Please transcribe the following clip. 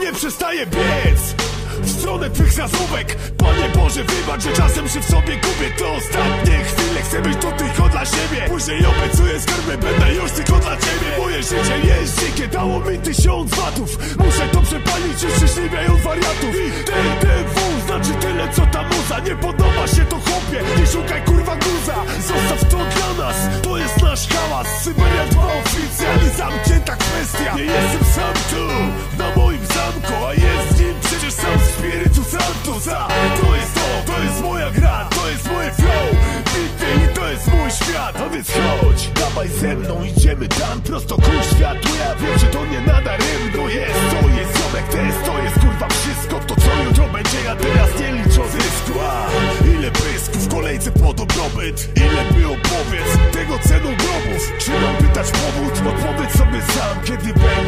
Nie przestaje biec w stronę tych zazówek Panie Boże, wybacz, że czasem się w sobie gubię. To ostatnie chwile, chcę być tu tylko dla siebie. Później obiecuję skarby, będę już tylko dla ciebie. Moje życie jest dzikie, dało mi tysiąc watów. Muszę to przepalić, już szczęśliwie od wariatów I TDW znaczy tyle, co ta muza. Nie podoba Dawaj ze mną, idziemy tam prosto ku światu. Ja wiem, że to nie nadaremno jest To jest ziomek test, to jest kurwa wszystko To co jutro będzie, ja teraz nie liczę zysku A ile pysk w kolejce po dobrobyt Ile było powiedz, tego cenu grobów Czy mam pytać powód? Odpowiedz sobie sam, kiedy będzie